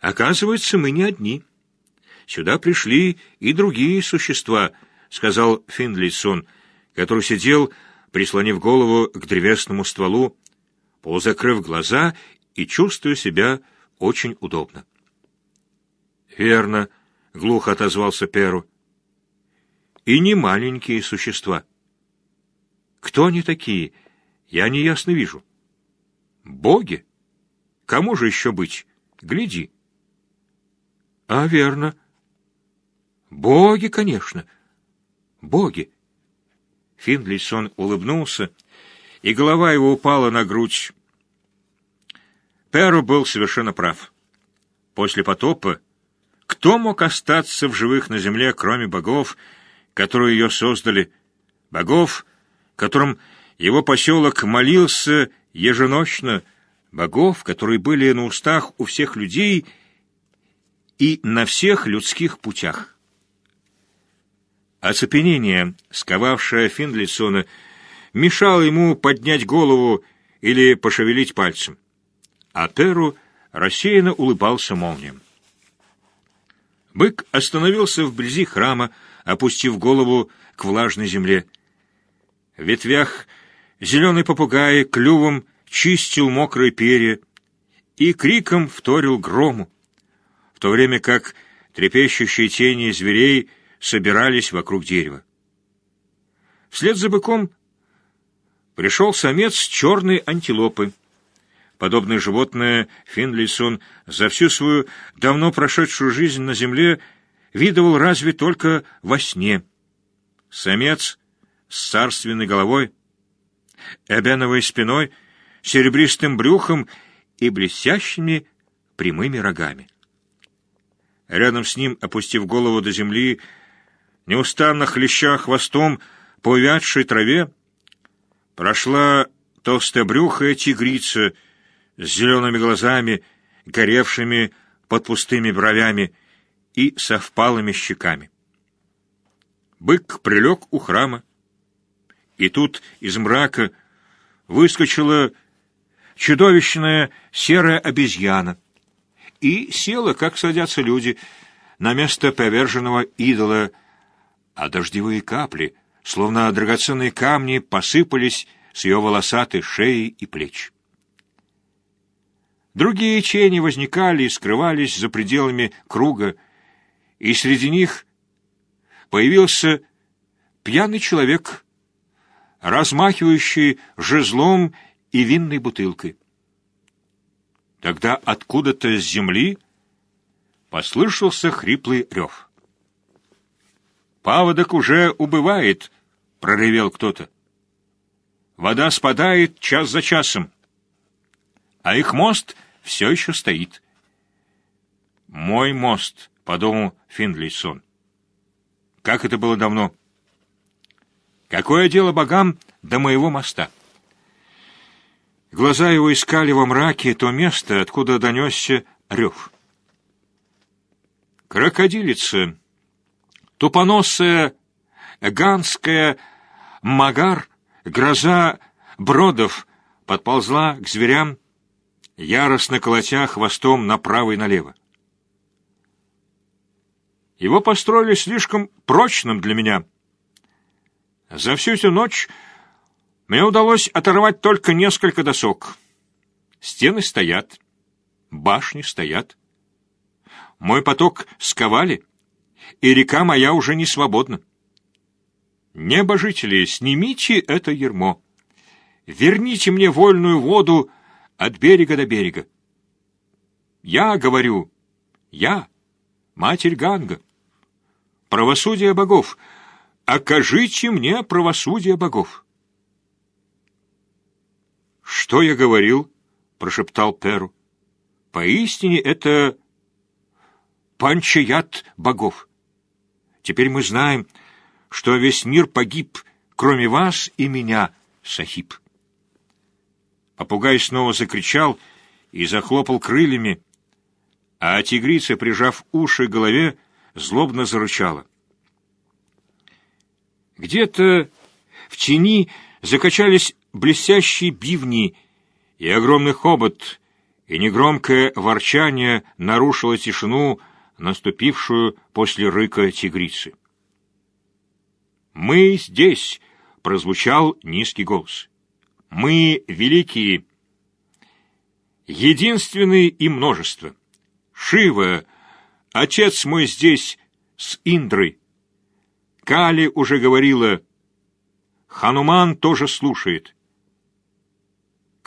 Оказывается, мы не одни. Сюда пришли и другие существа, сказал Финдлейсон, который сидел, прислонив голову к древесному стволу, полузакрыв глаза и чувствуя себя очень удобно. «Верно», — глухо отозвался Перу. «И не маленькие существа». «Кто они такие? Я неясно вижу». «Боги? Кому же еще быть? Гляди». «А, верно. Боги, конечно. Боги». Финдлейсон улыбнулся, и голова его упала на грудь. Перу был совершенно прав. После потопа кто мог остаться в живых на земле, кроме богов, которые ее создали, богов, которым его поселок молился еженочно, богов, которые были на устах у всех людей и на всех людских путях? Оцепенение, сковавшее Финдлисона, мешало ему поднять голову или пошевелить пальцем, а Теру рассеянно улыбался молнием. Бык остановился вблизи храма, опустив голову к влажной земле. В ветвях зеленый попугай клювом чистил мокрые перья и криком вторил грому, в то время как трепещущие тени зверей собирались вокруг дерева. Вслед за быком пришел самец черной антилопы — Подобное животное Финлейсон за всю свою давно прошедшую жизнь на земле видывал разве только во сне. Самец с царственной головой, эбеновой спиной, серебристым брюхом и блестящими прямыми рогами. Рядом с ним, опустив голову до земли, неустанно хлеща хвостом по увядшей траве, прошла толстобрюхая тигрица — с зелеными глазами, горевшими под пустыми бровями и со впалыми щеками. Бык прилег у храма, и тут из мрака выскочила чудовищная серая обезьяна и села, как садятся люди, на место поверженного идола, а дождевые капли, словно драгоценные камни, посыпались с ее волосатой шеи и плеч. Другие тени возникали и скрывались за пределами круга, и среди них появился пьяный человек, размахивающий жезлом и винной бутылкой. Тогда откуда-то с земли послышался хриплый рев. «Паводок уже убывает», — проревел кто-то. «Вода спадает час за часом, а их мост — все еще стоит. «Мой мост», — подумал Финдлейсон. «Как это было давно!» «Какое дело богам до моего моста?» Глаза его искали во мраке то место, откуда донесся рев. Крокодилица, тупоносая, ганская, магар, гроза бродов подползла к зверям, яростно колотя хвостом направо и налево. Его построили слишком прочным для меня. За всю эту ночь мне удалось оторвать только несколько досок. Стены стоят, башни стоят. Мой поток сковали, и река моя уже не свободна. Небожители, снимите это ермо. Верните мне вольную воду от берега до берега. Я говорю, я, матерь Ганга, правосудие богов, окажите мне правосудие богов. Что я говорил? прошептал Перу. Поистине это панчаят богов. Теперь мы знаем, что весь мир погиб, кроме вас и меня, Сахиб. Попугай снова закричал и захлопал крыльями, а тигрица, прижав уши к голове, злобно зарычала. Где-то в тени закачались блестящие бивни, и огромный хобот и негромкое ворчание нарушило тишину, наступившую после рыка тигрицы. «Мы здесь!» — прозвучал низкий голос. «Мы великие, единственные и множество. Шива, отец мой здесь с Индрой. Кали уже говорила, Хануман тоже слушает.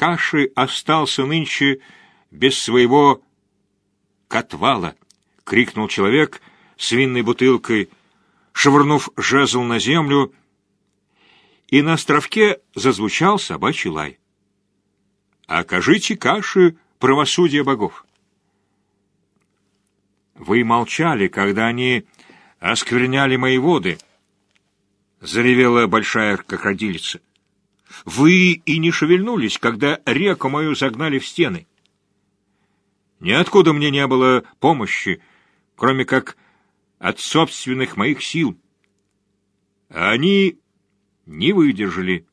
Каши остался нынче без своего котвала, — крикнул человек с винной бутылкой, швырнув жезл на землю, и на островке зазвучал собачий лай. «Окажите Каши правосудие богов!» Вы молчали, когда они оскверняли мои воды, — заревела большая крокодилица. Вы и не шевельнулись, когда реку мою загнали в стены. Ниоткуда мне не было помощи, кроме как от собственных моих сил. А они не выдержали.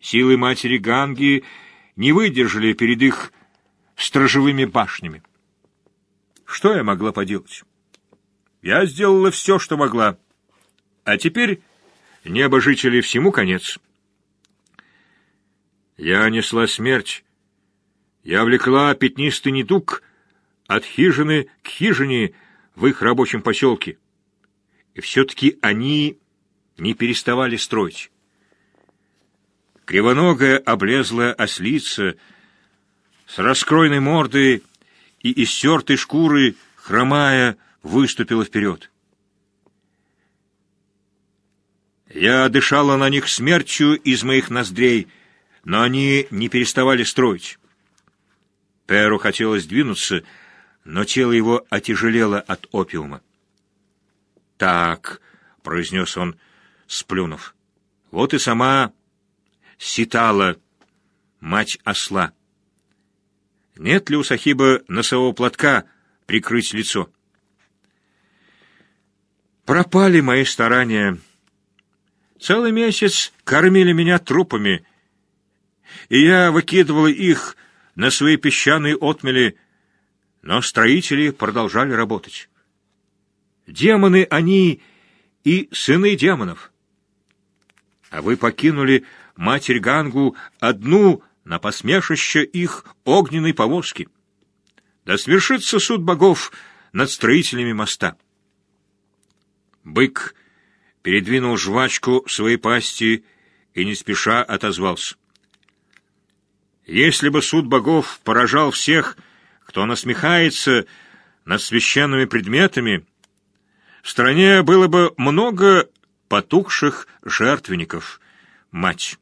Силы матери Ганги не выдержали перед их стражевыми башнями. Что я могла поделать? Я сделала все, что могла. А теперь небожители всему конец. Я несла смерть. Я влекла пятнистый недуг от хижины к хижине в их рабочем поселке. И все-таки они не переставали строить. Кривоногая облезлая ослица с раскройной мордой и истертой шкуры, хромая, выступила вперед. Я дышала на них смертью из моих ноздрей, но они не переставали строить. Перу хотелось двинуться, но тело его отяжелело от опиума. «Так», — произнес он, сплюнув, — «вот и сама Ситала, мать осла. Нет ли у Сахиба носового платка прикрыть лицо?» Пропали мои старания. Целый месяц кормили меня трупами, и я выкидывала их на свои песчаные отмели, но строители продолжали работать. Демоны они и сыны демонов. А вы покинули Матерь Гангу одну на посмешище их огненной повозки. Да свершится суд богов над строителями моста. Бык передвинул жвачку в своей пасти и не спеша отозвался. Если бы суд богов поражал всех, кто насмехается над священными предметами, в стране было бы много потухших жертвенников, мать.